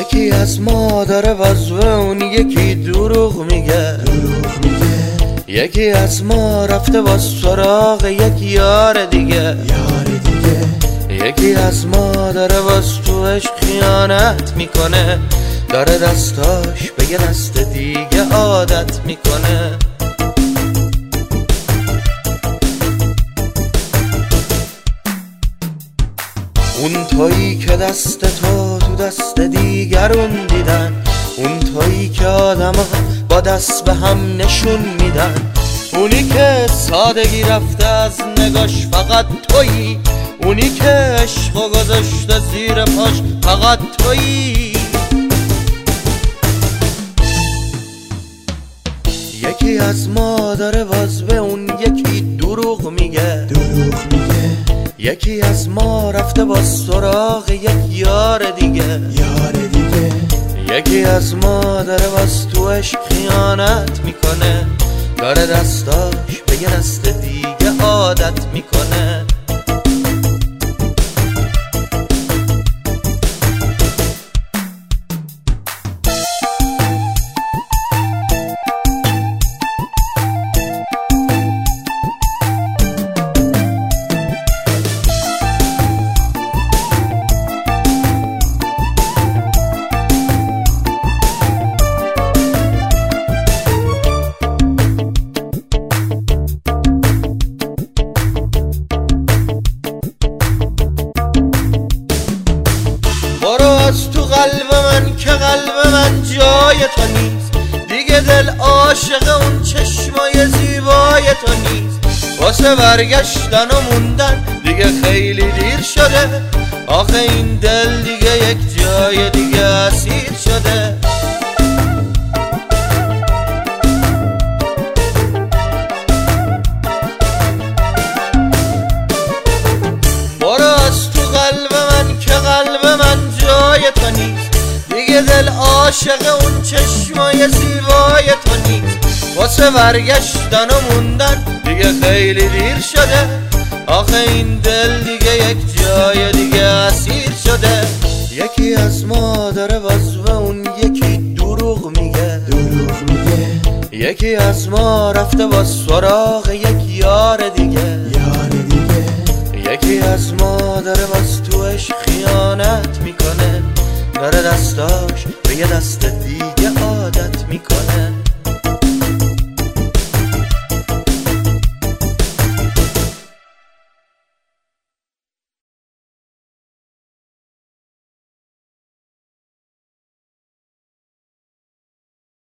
یکی از ما داره وزوه اون یکی دروغ میگه. یکی از ما رفته با سراغ یک یار دیگه. یار دیگه یکی از ما داره عشق خیانت می‌کنه. داره دستاش به یه دست دیگه عادت می‌کنه. اون تویی که دست تو تو دست دیگرون دیدن. اون تویی که آدم با دست به هم نشون میدن. اونی که سادگی رفته از نگاش فقط تویی. اونی که عشق و گذاشته زیر پاش فقط تویی. یکی از ما داره باز به اون یکی دروغ میگه. یکی از ما رفته با سراغ یک یار دیگه. یار دیگه. یکی از ما داره باز تو عشق خیانت می‌کنه. داره دستاش به یه دست دیگه عادت می‌کنه. قلب من که قلب من جای تو نیست. دیگه دل عاشق اون چشمای زیبای تو نیست. واسه برگشتن و موندن دیگه خیلی دیر شده. آخه این دل دیگه یک جای دیگه اسیر شده. عاشق اون چشمای زیبای تو نیست. واسه برگشتن و موندن دیگه خیلی دیر شده. آخه این دل دیگه یک جای دیگه اسیر شده. یکی از ما داره به اون یکی دروغ میگه. دروغ میگه. یکی از ما رفته با سراغ یک یار